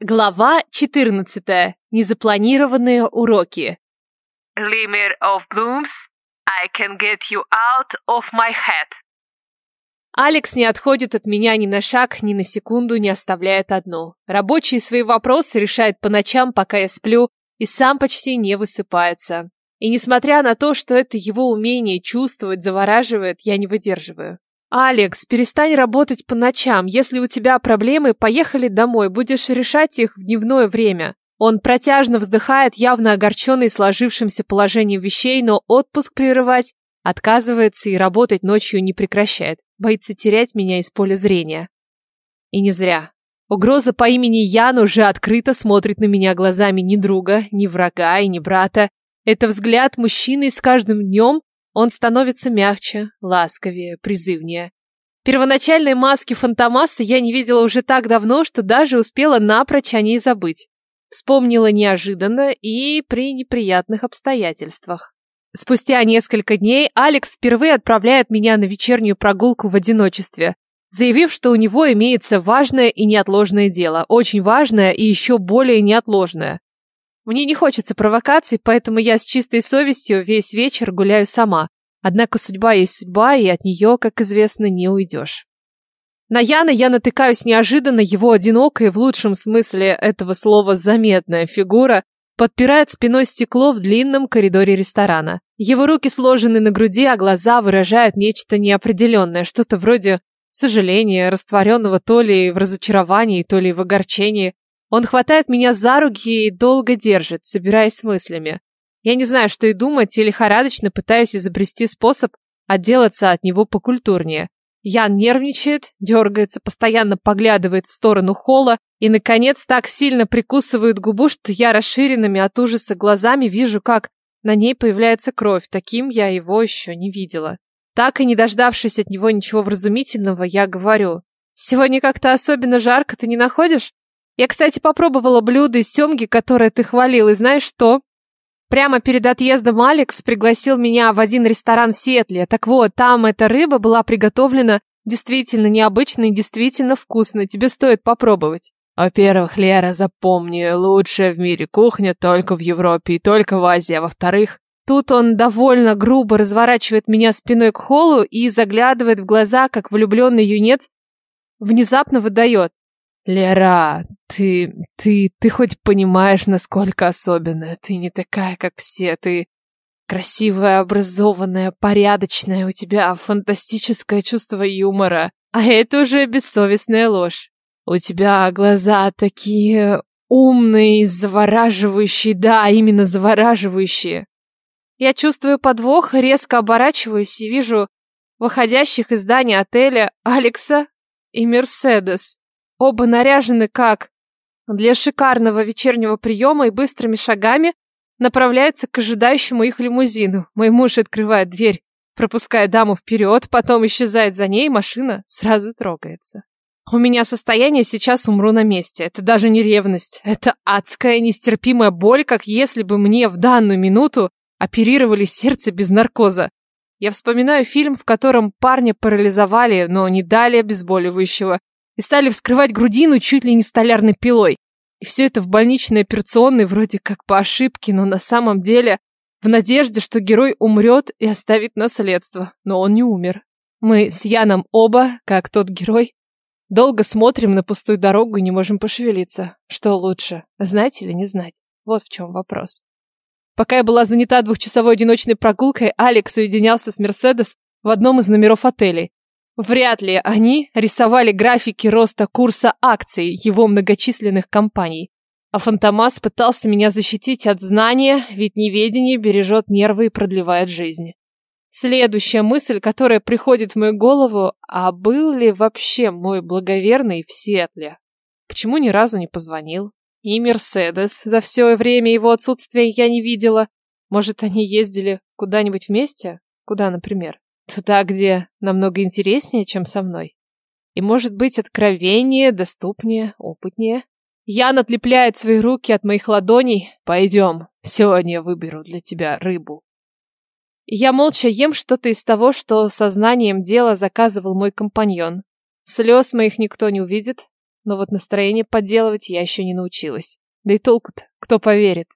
Глава 14. Незапланированные уроки. Glimmer of blooms, I can get you out of my head. Алекс не отходит от меня ни на шаг, ни на секунду не оставляет одну. Рабочие свои вопросы решает по ночам, пока я сплю, и сам почти не высыпается. И несмотря на то, что это его умение чувствовать завораживает, я не выдерживаю. «Алекс, перестань работать по ночам. Если у тебя проблемы, поехали домой, будешь решать их в дневное время». Он протяжно вздыхает, явно огорченный сложившимся положением вещей, но отпуск прерывать отказывается и работать ночью не прекращает. Боится терять меня из поля зрения. И не зря. Угроза по имени Ян уже открыто смотрит на меня глазами ни друга, ни врага и ни брата. Это взгляд мужчины с каждым днем он становится мягче, ласковее, призывнее. Первоначальной маски Фантомаса я не видела уже так давно, что даже успела напрочь о ней забыть. Вспомнила неожиданно и при неприятных обстоятельствах. Спустя несколько дней Алекс впервые отправляет меня на вечернюю прогулку в одиночестве, заявив, что у него имеется важное и неотложное дело, очень важное и еще более неотложное. Мне не хочется провокаций, поэтому я с чистой совестью весь вечер гуляю сама. Однако судьба есть судьба, и от нее, как известно, не уйдешь. На Яна я натыкаюсь неожиданно, его одинокая, в лучшем смысле этого слова заметная фигура, подпирает спиной стекло в длинном коридоре ресторана. Его руки сложены на груди, а глаза выражают нечто неопределенное, что-то вроде сожаления, растворенного то ли в разочаровании, то ли в огорчении. Он хватает меня за руки и долго держит, собираясь с мыслями. Я не знаю, что и думать, и лихорадочно пытаюсь изобрести способ отделаться от него покультурнее. Ян нервничает, дергается, постоянно поглядывает в сторону холла и, наконец, так сильно прикусывает губу, что я расширенными от ужаса глазами вижу, как на ней появляется кровь. Таким я его еще не видела. Так и не дождавшись от него ничего вразумительного, я говорю. «Сегодня как-то особенно жарко, ты не находишь?» Я, кстати, попробовала блюдо из семги, которое ты хвалил, и знаешь что? Прямо перед отъездом Алекс пригласил меня в один ресторан в Сиэтле. Так вот, там эта рыба была приготовлена действительно необычно и действительно вкусно. Тебе стоит попробовать. Во-первых, Лера, запомни, лучшая в мире кухня только в Европе и только в Азии. А во-вторых, Тут он довольно грубо разворачивает меня спиной к холлу и заглядывает в глаза, как влюбленный юнец, внезапно выдает. Лера, ты, ты, ты хоть понимаешь, насколько особенная? Ты не такая, как все, ты красивая, образованная, порядочная, у тебя фантастическое чувство юмора. А это уже бессовестная ложь. У тебя глаза такие умные, завораживающие, да, именно завораживающие. Я чувствую подвох, резко оборачиваюсь и вижу выходящих из здания отеля Алекса и Мерседес. Оба наряжены как для шикарного вечернего приема и быстрыми шагами направляются к ожидающему их лимузину. Мой муж открывает дверь, пропуская даму вперед, потом исчезает за ней, машина сразу трогается. У меня состояние сейчас умру на месте. Это даже не ревность. Это адская нестерпимая боль, как если бы мне в данную минуту оперировали сердце без наркоза. Я вспоминаю фильм, в котором парня парализовали, но не дали обезболивающего и стали вскрывать грудину чуть ли не столярной пилой. И все это в больничной операционной вроде как по ошибке, но на самом деле в надежде, что герой умрет и оставит наследство. Но он не умер. Мы с Яном оба, как тот герой, долго смотрим на пустую дорогу и не можем пошевелиться. Что лучше, знать или не знать? Вот в чем вопрос. Пока я была занята двухчасовой одиночной прогулкой, Алекс уединялся с Мерседес в одном из номеров отелей. Вряд ли они рисовали графики роста курса акций его многочисленных компаний. А Фантомас пытался меня защитить от знания, ведь неведение бережет нервы и продлевает жизнь. Следующая мысль, которая приходит в мою голову, а был ли вообще мой благоверный в Сиэтле? Почему ни разу не позвонил? И Мерседес за все время его отсутствия я не видела. Может, они ездили куда-нибудь вместе? Куда, например? Туда, где намного интереснее, чем со мной. И может быть откровеннее, доступнее, опытнее. Ян отлепляет свои руки от моих ладоней. Пойдем, сегодня я выберу для тебя рыбу. Я молча ем что-то из того, что сознанием дела заказывал мой компаньон. Слез моих никто не увидит. но вот настроение подделывать я еще не научилась. Да и толку-то, кто поверит?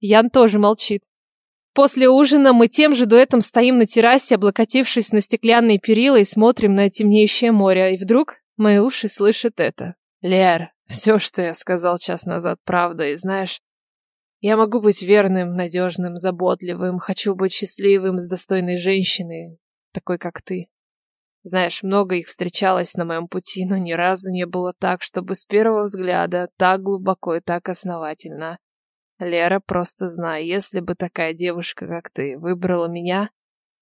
Ян тоже молчит. После ужина мы тем же дуэтом стоим на террасе, облокотившись на стеклянные перила и смотрим на темнеющее море. И вдруг мои уши слышат это. Лер, все, что я сказал час назад, правда. И знаешь, я могу быть верным, надежным, заботливым, хочу быть счастливым с достойной женщиной, такой как ты. Знаешь, много их встречалось на моем пути, но ни разу не было так, чтобы с первого взгляда так глубоко и так основательно. Лера, просто знай, если бы такая девушка, как ты, выбрала меня,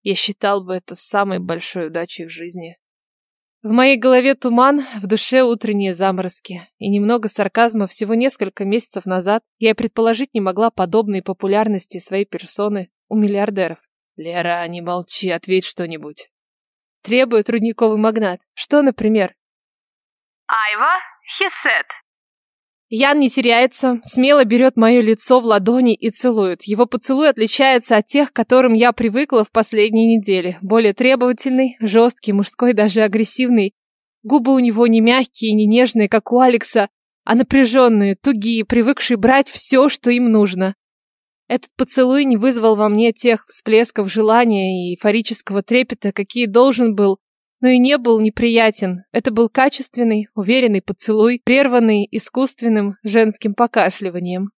я считал бы это самой большой удачей в жизни. В моей голове туман, в душе утренние заморозки. И немного сарказма всего несколько месяцев назад я предположить не могла подобной популярности своей персоны у миллиардеров. Лера, не молчи, ответь что-нибудь. Требует рудниковый магнат. Что, например? Айва, he. Ян не теряется, смело берет мое лицо в ладони и целует. Его поцелуй отличается от тех, к которым я привыкла в последние недели. Более требовательный, жесткий, мужской, даже агрессивный. Губы у него не мягкие, не нежные, как у Алекса, а напряженные, тугие, привыкшие брать все, что им нужно. Этот поцелуй не вызвал во мне тех всплесков желания и эйфорического трепета, какие должен был, но и не был неприятен. Это был качественный, уверенный поцелуй, прерванный искусственным женским покашливанием.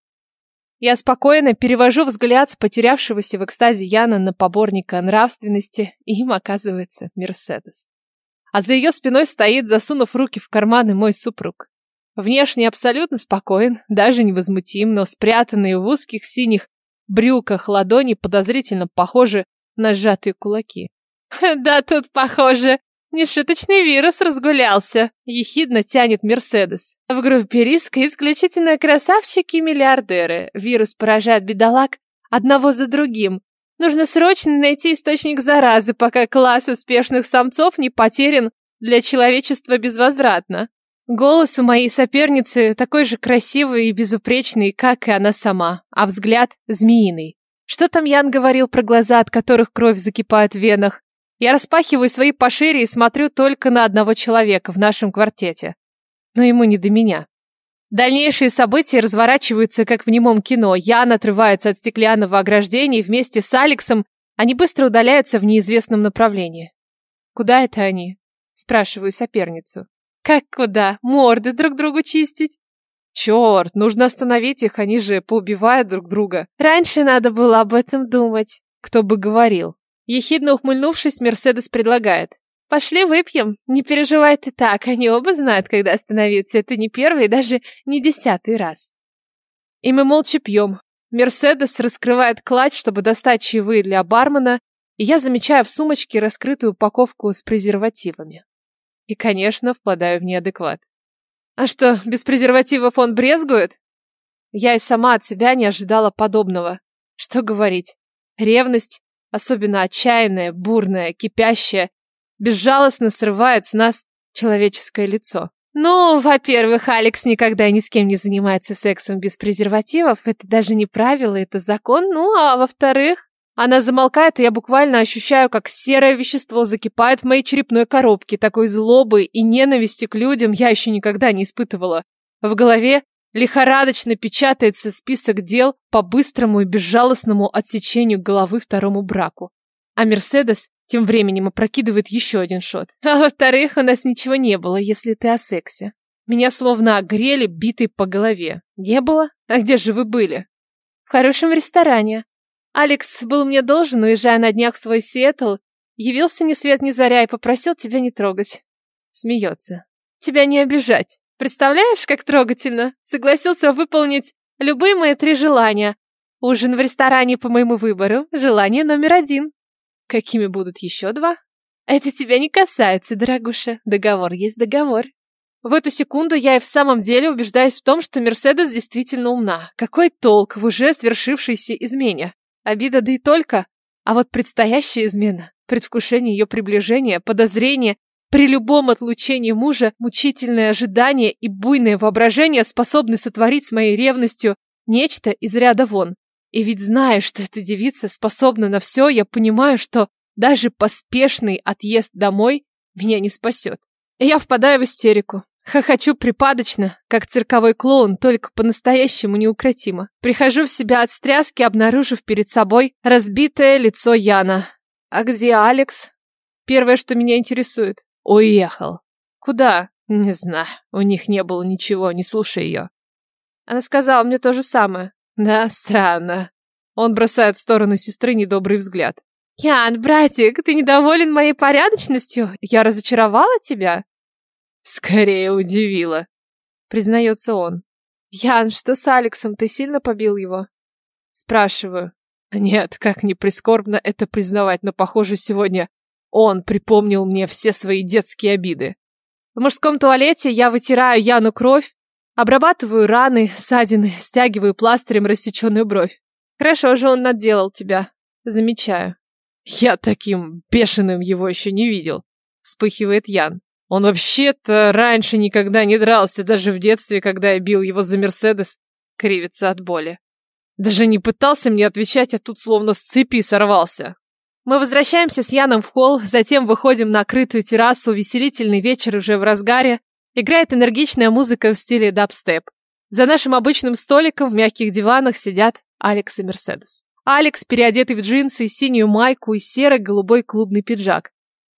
Я спокойно перевожу взгляд с потерявшегося в экстазе Яна на поборника нравственности, и им оказывается Мерседес. А за ее спиной стоит, засунув руки в карманы, мой супруг. Внешне абсолютно спокоен, даже невозмутим, но спрятанные в узких синих брюках ладони подозрительно похожи на сжатые кулаки. «Да тут, похоже, Нешуточный вирус разгулялся, ехидно тянет Мерседес. В группе риска исключительно красавчики-миллиардеры. Вирус поражает бедолаг одного за другим. Нужно срочно найти источник заразы, пока класс успешных самцов не потерян для человечества безвозвратно. Голос у моей соперницы такой же красивый и безупречный, как и она сама, а взгляд змеиный. Что там Ян говорил про глаза, от которых кровь закипает в венах? Я распахиваю свои пошире и смотрю только на одного человека в нашем квартете. Но ему не до меня. Дальнейшие события разворачиваются, как в немом кино. Ян отрывается от стеклянного ограждения и вместе с Алексом они быстро удаляются в неизвестном направлении. «Куда это они?» – спрашиваю соперницу. «Как куда? Морды друг другу чистить?» «Черт, нужно остановить их, они же поубивают друг друга». «Раньше надо было об этом думать». «Кто бы говорил?» Ехидно ухмыльнувшись, Мерседес предлагает. «Пошли выпьем. Не переживай ты так, они оба знают, когда остановиться. Это не первый даже не десятый раз». И мы молча пьем. Мерседес раскрывает клатч, чтобы достать чаевые для бармена, и я замечаю в сумочке раскрытую упаковку с презервативами. И, конечно, впадаю в неадекват. А что, без презервативов он брезгует? Я и сама от себя не ожидала подобного. Что говорить? Ревность особенно отчаянная, бурная, кипящая, безжалостно срывает с нас человеческое лицо. Ну, во-первых, Алекс никогда ни с кем не занимается сексом без презервативов. Это даже не правило, это закон. Ну, а во-вторых, она замолкает, и я буквально ощущаю, как серое вещество закипает в моей черепной коробке. Такой злобы и ненависти к людям я еще никогда не испытывала. В голове Лихорадочно печатается список дел по быстрому и безжалостному отсечению головы второму браку. А Мерседес тем временем опрокидывает еще один шот. А во-вторых, у нас ничего не было, если ты о сексе. Меня словно огрели, битой по голове. Не было? А где же вы были? В хорошем ресторане. Алекс был мне должен, уезжая на днях в свой Сиэтл, явился ни свет ни заря и попросил тебя не трогать. Смеется. Тебя не обижать. Представляешь, как трогательно? Согласился выполнить любые мои три желания. Ужин в ресторане по моему выбору. Желание номер один. Какими будут еще два? Это тебя не касается, дорогуша. Договор есть договор. В эту секунду я и в самом деле убеждаюсь в том, что Мерседес действительно умна. Какой толк в уже свершившейся измене? Обида да и только. А вот предстоящая измена, предвкушение ее приближения, подозрение при любом отлучении мужа мучительное ожидание и буйное воображение способны сотворить с моей ревностью нечто из ряда вон. И ведь зная, что эта девица способна на все, я понимаю, что даже поспешный отъезд домой меня не спасет. Я впадаю в истерику. Хохочу припадочно, как цирковой клоун, только по-настоящему неукротимо. Прихожу в себя от стряски, обнаружив перед собой разбитое лицо Яна. А где Алекс? Первое, что меня интересует. Уехал. Куда? Не знаю. У них не было ничего, не слушай ее. Она сказала мне то же самое. Да, странно. Он бросает в сторону сестры недобрый взгляд. Ян, братик, ты недоволен моей порядочностью? Я разочаровала тебя? Скорее удивила, признается он. Ян, что с Алексом? Ты сильно побил его? Спрашиваю. Нет, как ни прискорбно это признавать, но, похоже, сегодня он припомнил мне все свои детские обиды. В мужском туалете я вытираю Яну кровь, обрабатываю раны, ссадины, стягиваю пластырем рассеченную бровь. Хорошо же он наделал тебя. Замечаю. Я таким бешеным его еще не видел. Вспыхивает Ян. Он вообще-то раньше никогда не дрался, даже в детстве, когда я бил его за Мерседес, кривится от боли. Даже не пытался мне отвечать, а тут словно с цепи сорвался. Мы возвращаемся с Яном в холл, затем выходим на крытую террасу, веселительный вечер уже в разгаре. Играет энергичная музыка в стиле дабстеп. За нашим обычным столиком в мягких диванах сидят Алекс и Мерседес. Алекс, переодетый в джинсы, синюю майку и серо-голубой клубный пиджак.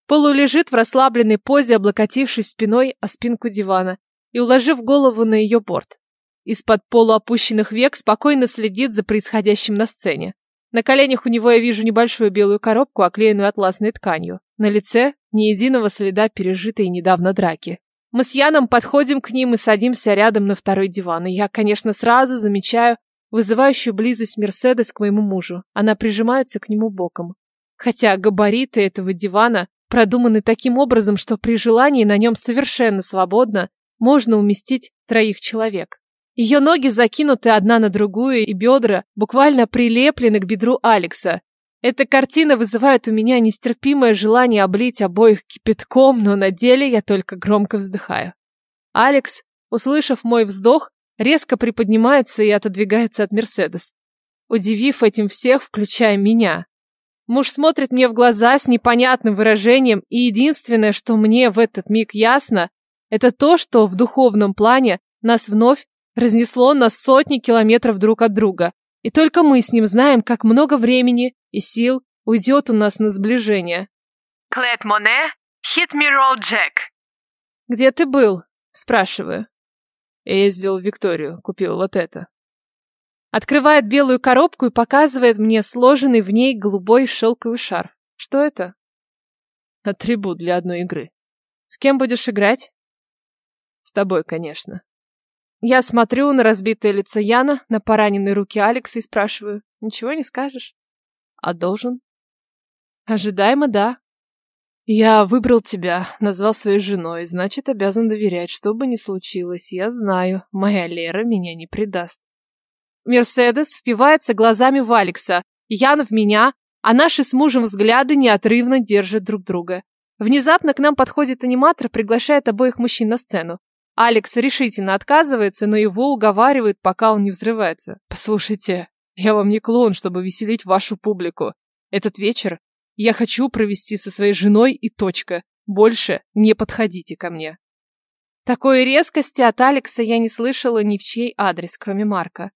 Полулежит в расслабленной позе, облокотившись спиной о спинку дивана и уложив голову на ее борт. Из-под полуопущенных век спокойно следит за происходящим на сцене. На коленях у него я вижу небольшую белую коробку, оклеенную атласной тканью. На лице ни единого следа пережитой недавно драки. Мы с Яном подходим к ним и садимся рядом на второй диван. И я, конечно, сразу замечаю вызывающую близость Мерседес к моему мужу. Она прижимается к нему боком. Хотя габариты этого дивана продуманы таким образом, что при желании на нем совершенно свободно можно уместить троих человек. Ее ноги закинуты одна на другую, и бедра буквально прилеплены к бедру Алекса. Эта картина вызывает у меня нестерпимое желание облить обоих кипятком, но на деле я только громко вздыхаю. Алекс, услышав мой вздох, резко приподнимается и отодвигается от Мерседес, удивив этим всех, включая меня. Муж смотрит мне в глаза с непонятным выражением, и единственное, что мне в этот миг ясно, это то, что в духовном плане нас вновь разнесло на сотни километров друг от друга. И только мы с ним знаем, как много времени и сил уйдет у нас на сближение. Клет Моне, hit me roll Jack. «Где ты был?» – спрашиваю. Я ездил в Викторию, купил вот это. Открывает белую коробку и показывает мне сложенный в ней голубой шелковый шар. Что это? Атрибут для одной игры. С кем будешь играть? С тобой, конечно. Я смотрю на разбитое лицо Яна, на пораненные руки Алекса и спрашиваю. Ничего не скажешь? А должен? Ожидаемо, да. Я выбрал тебя, назвал своей женой, значит, обязан доверять, что бы ни случилось. Я знаю, моя Лера меня не предаст. Мерседес впивается глазами в Алекса, Ян в меня, а наши с мужем взгляды неотрывно держат друг друга. Внезапно к нам подходит аниматор, приглашает обоих мужчин на сцену. Алекс решительно отказывается, но его уговаривают, пока он не взрывается. Послушайте, я вам не клоун, чтобы веселить вашу публику. Этот вечер я хочу провести со своей женой и точка. Больше не подходите ко мне. Такой резкости от Алекса я не слышала ни в чей адрес, кроме Марка.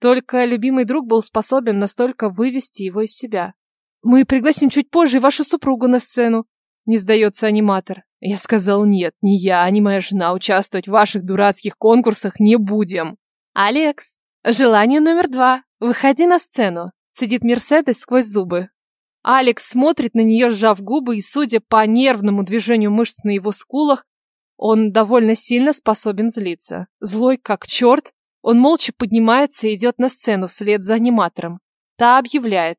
Только любимый друг был способен настолько вывести его из себя. «Мы пригласим чуть позже вашу супругу на сцену», — не сдается аниматор. Я сказал нет, ни я, ни моя жена участвовать в ваших дурацких конкурсах не будем. «Алекс, желание номер два. Выходи на сцену», — сидит Мерседес сквозь зубы. Алекс смотрит на нее, сжав губы, и, судя по нервному движению мышц на его скулах, он довольно сильно способен злиться. Злой как черт, он молча поднимается и идет на сцену вслед за аниматором. Та объявляет.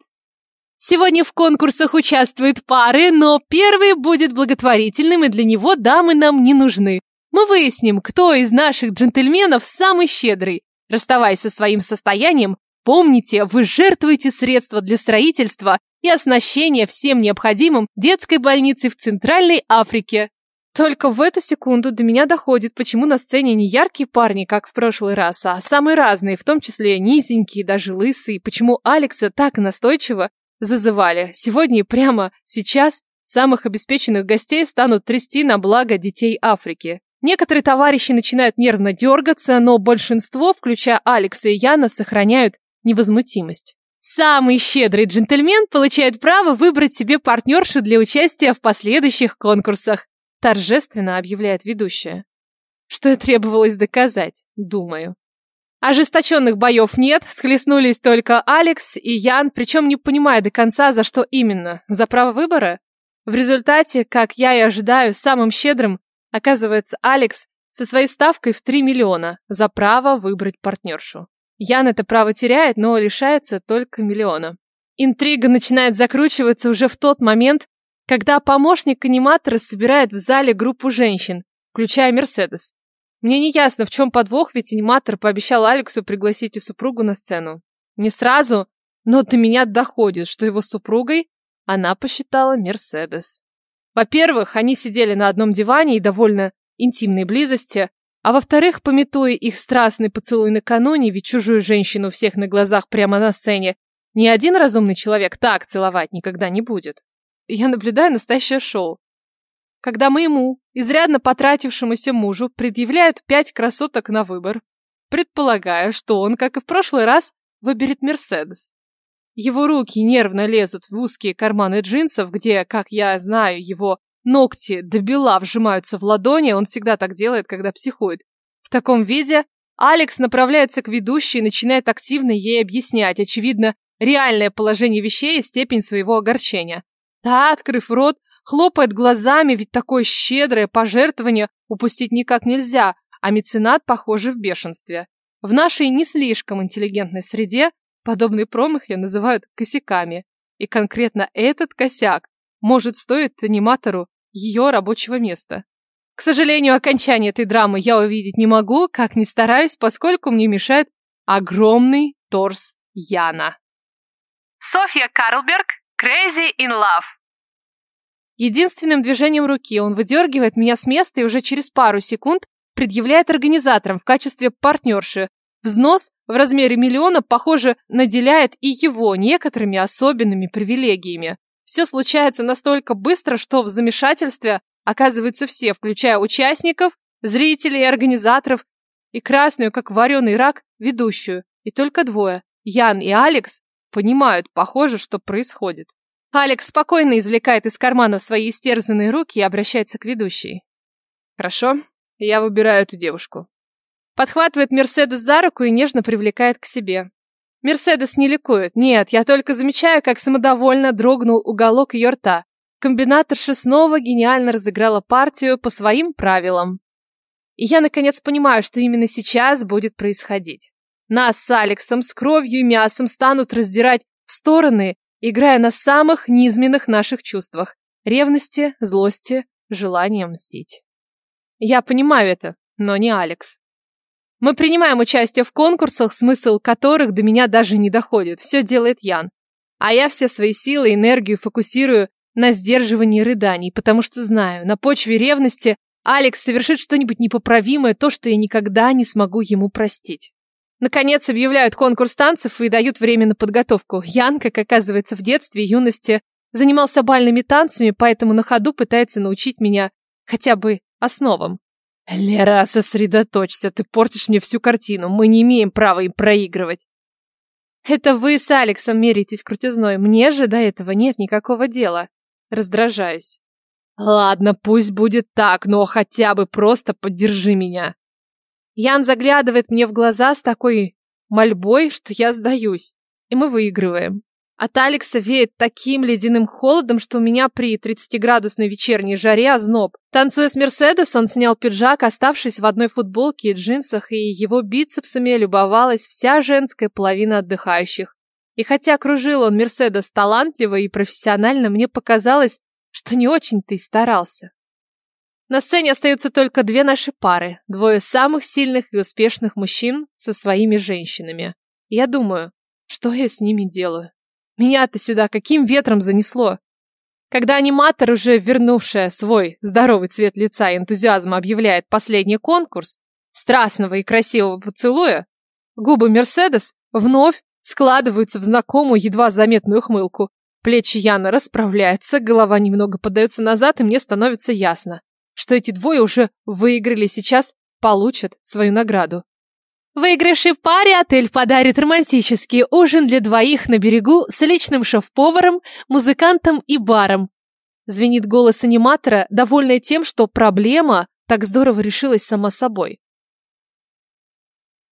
Сегодня в конкурсах участвуют пары, но первый будет благотворительным, и для него дамы нам не нужны. Мы выясним, кто из наших джентльменов самый щедрый. Расставаясь со своим состоянием, помните, вы жертвуете средства для строительства и оснащения всем необходимым детской больницей в Центральной Африке. Только в эту секунду до меня доходит, почему на сцене не яркие парни, как в прошлый раз, а самые разные, в том числе низенькие, даже лысые, почему Алекса так настойчиво зазывали. Сегодня и прямо сейчас самых обеспеченных гостей станут трясти на благо детей Африки. Некоторые товарищи начинают нервно дергаться, но большинство, включая Алекса и Яна, сохраняют невозмутимость. Самый щедрый джентльмен получает право выбрать себе партнершу для участия в последующих конкурсах, торжественно объявляет ведущая. Что и требовалось доказать, думаю. Ожесточенных боев нет, схлестнулись только Алекс и Ян, причем не понимая до конца, за что именно. За право выбора? В результате, как я и ожидаю, самым щедрым оказывается Алекс со своей ставкой в 3 миллиона за право выбрать партнершу. Ян это право теряет, но лишается только миллиона. Интрига начинает закручиваться уже в тот момент, когда помощник аниматора собирает в зале группу женщин, включая Мерседес. Мне не ясно, в чем подвох, ведь аниматор пообещал Алексу пригласить и супругу на сцену. Не сразу, но до меня доходит, что его супругой она посчитала Мерседес. Во-первых, они сидели на одном диване и довольно интимной близости, а во-вторых, пометуя их страстный поцелуй накануне, ведь чужую женщину всех на глазах прямо на сцене, ни один разумный человек так целовать никогда не будет. Я наблюдаю настоящее шоу. Когда моему, изрядно потратившемуся мужу, предъявляют пять красоток на выбор, предполагая, что он, как и в прошлый раз, выберет Мерседес. Его руки нервно лезут в узкие карманы джинсов, где, как я знаю, его Ногти до бела вжимаются в ладони, он всегда так делает, когда психует. В таком виде Алекс направляется к ведущей и начинает активно ей объяснять, очевидно, реальное положение вещей и степень своего огорчения. Та, открыв рот, хлопает глазами, ведь такое щедрое пожертвование упустить никак нельзя, а меценат, похоже, в бешенстве. В нашей не слишком интеллигентной среде подобные промахи называют косяками. И конкретно этот косяк может стоить аниматору ее рабочего места. К сожалению, окончание этой драмы я увидеть не могу, как ни стараюсь, поскольку мне мешает огромный торс Яна. Софья Карлберг, Crazy in Love. Единственным движением руки он выдергивает меня с места и уже через пару секунд предъявляет организаторам в качестве партнерши. Взнос в размере миллиона, похоже, наделяет и его некоторыми особенными привилегиями. Все случается настолько быстро, что в замешательстве оказываются все, включая участников, зрителей и организаторов, и красную, как вареный рак, ведущую. И только двое, Ян и Алекс, понимают, похоже, что происходит. Алекс спокойно извлекает из кармана свои истерзанные руки и обращается к ведущей. «Хорошо, я выбираю эту девушку». Подхватывает Мерседес за руку и нежно привлекает к себе. Мерседес не ликует. Нет, я только замечаю, как самодовольно дрогнул уголок ее рта. Комбинаторша снова гениально разыграла партию по своим правилам. И я наконец понимаю, что именно сейчас будет происходить. Нас с Алексом с кровью и мясом станут раздирать в стороны, играя на самых низменных наших чувствах – ревности, злости, желании мстить. Я понимаю это, но не Алекс. Мы принимаем участие в конкурсах, смысл которых до меня даже не доходит. Все делает Ян. А я все свои силы и энергию фокусирую на сдерживании рыданий, потому что знаю, на почве ревности Алекс совершит что-нибудь непоправимое, то, что я никогда не смогу ему простить. Наконец объявляют конкурс танцев и дают время на подготовку. Ян, как оказывается, в детстве и юности занимался бальными танцами, поэтому на ходу пытается научить меня хотя бы основам. Лера, сосредоточься, ты портишь мне всю картину. Мы не имеем права им проигрывать. Это вы с Алексом меритесь крутизной. Мне же до этого нет никакого дела. Раздражаюсь. Ладно, пусть будет так, но хотя бы просто поддержи меня. Ян заглядывает мне в глаза с такой мольбой, что я сдаюсь. И мы выигрываем. От Алекса веет таким ледяным холодом, что у меня при 30-градусной вечерней жаре озноб. Танцуя с Мерседес, он снял пиджак, оставшись в одной футболке и джинсах, и его бицепсами любовалась вся женская половина отдыхающих. И хотя кружил он Мерседес талантливо и профессионально, мне показалось, что не очень-то и старался. На сцене остаются только две наши пары, двое самых сильных и успешных мужчин со своими женщинами. Я думаю, что я с ними делаю? Меня-то сюда каким ветром занесло? Когда аниматор, уже вернувшая свой здоровый цвет лица и энтузиазм, объявляет последний конкурс страстного и красивого поцелуя, губы Мерседес вновь складываются в знакомую, едва заметную хмылку. Плечи Яна расправляются, голова немного подается назад, и мне становится ясно. Что эти двое уже выиграли сейчас, получат свою награду. Выигравший в паре отель подарит романтический ужин для двоих на берегу с личным шеф-поваром, музыкантом и баром. Звенит голос аниматора, довольная тем, что проблема так здорово решилась сама собой.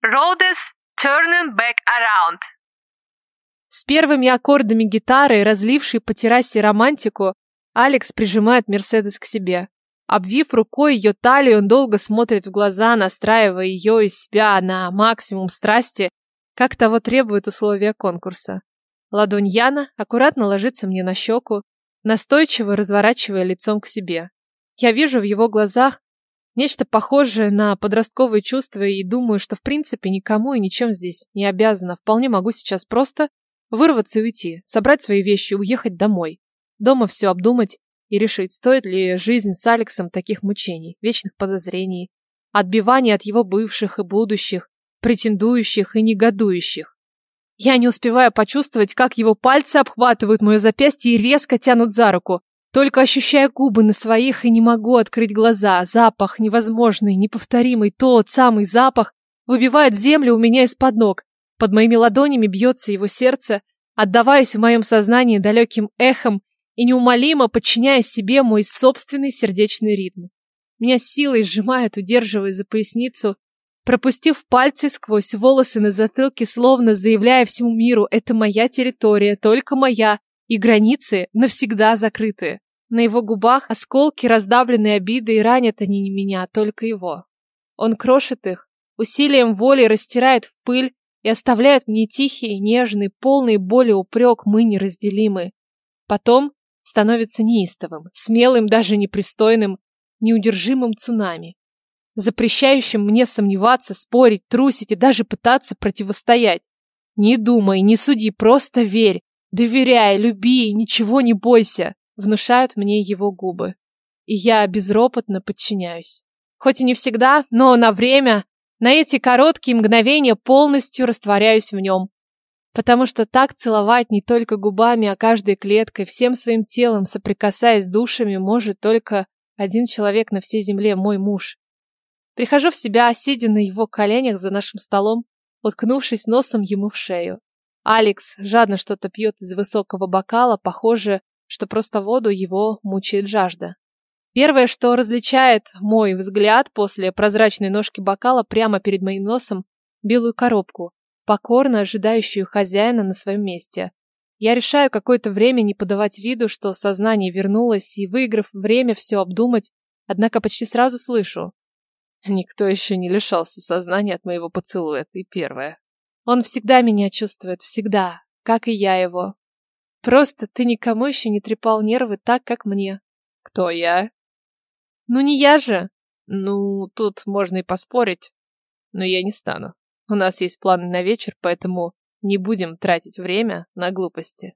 Road is turning back around. С первыми аккордами гитары, разлившей по террасе романтику, Алекс прижимает Мерседес к себе. Обвив рукой ее талию, он долго смотрит в глаза, настраивая ее и себя на максимум страсти, как того требуют условия конкурса. Ладонь Яна аккуратно ложится мне на щеку, настойчиво разворачивая лицом к себе. Я вижу в его глазах нечто похожее на подростковые чувства и думаю, что в принципе никому и ничем здесь не обязана. Вполне могу сейчас просто вырваться и уйти, собрать свои вещи, уехать домой. Дома все обдумать и решить, стоит ли жизнь с Алексом таких мучений, вечных подозрений, отбиваний от его бывших и будущих, претендующих и негодующих. Я не успеваю почувствовать, как его пальцы обхватывают мое запястье и резко тянут за руку. Только ощущая губы на своих и не могу открыть глаза. Запах невозможный, неповторимый, тот самый запах выбивает землю у меня из-под ног. Под моими ладонями бьется его сердце, отдаваясь в моем сознании далеким эхом и неумолимо подчиняя себе мой собственный сердечный ритм. Меня силой сжимает, удерживая за поясницу, пропустив пальцы сквозь волосы на затылке, словно заявляя всему миру, это моя территория, только моя, и границы навсегда закрыты. На его губах осколки раздавленной обиды, и ранят они не меня, а только его. Он крошит их, усилием воли растирает в пыль и оставляет мне тихий, нежный, полный боли упрек, мы неразделимы. Потом становится неистовым, смелым, даже непристойным, неудержимым цунами, запрещающим мне сомневаться, спорить, трусить и даже пытаться противостоять. Не думай, не суди, просто верь, доверяй, люби, ничего не бойся, внушают мне его губы. И я безропотно подчиняюсь. Хоть и не всегда, но на время, на эти короткие мгновения полностью растворяюсь в нем, Потому что так целовать не только губами, а каждой клеткой, всем своим телом, соприкасаясь душами, может только один человек на всей земле, мой муж. Прихожу в себя, сидя на его коленях за нашим столом, уткнувшись носом ему в шею. Алекс жадно что-то пьет из высокого бокала, похоже, что просто воду его мучает жажда. Первое, что различает мой взгляд после прозрачной ножки бокала прямо перед моим носом, белую коробку, покорно ожидающую хозяина на своем месте. Я решаю какое-то время не подавать виду, что сознание вернулось, и, выиграв время все обдумать, однако почти сразу слышу. Никто еще не лишался сознания от моего поцелуя, ты первая. Он всегда меня чувствует, всегда, как и я его. Просто ты никому еще не трепал нервы так, как мне. Кто я? Ну не я же. Ну, тут можно и поспорить, но я не стану. У нас есть планы на вечер, поэтому не будем тратить время на глупости.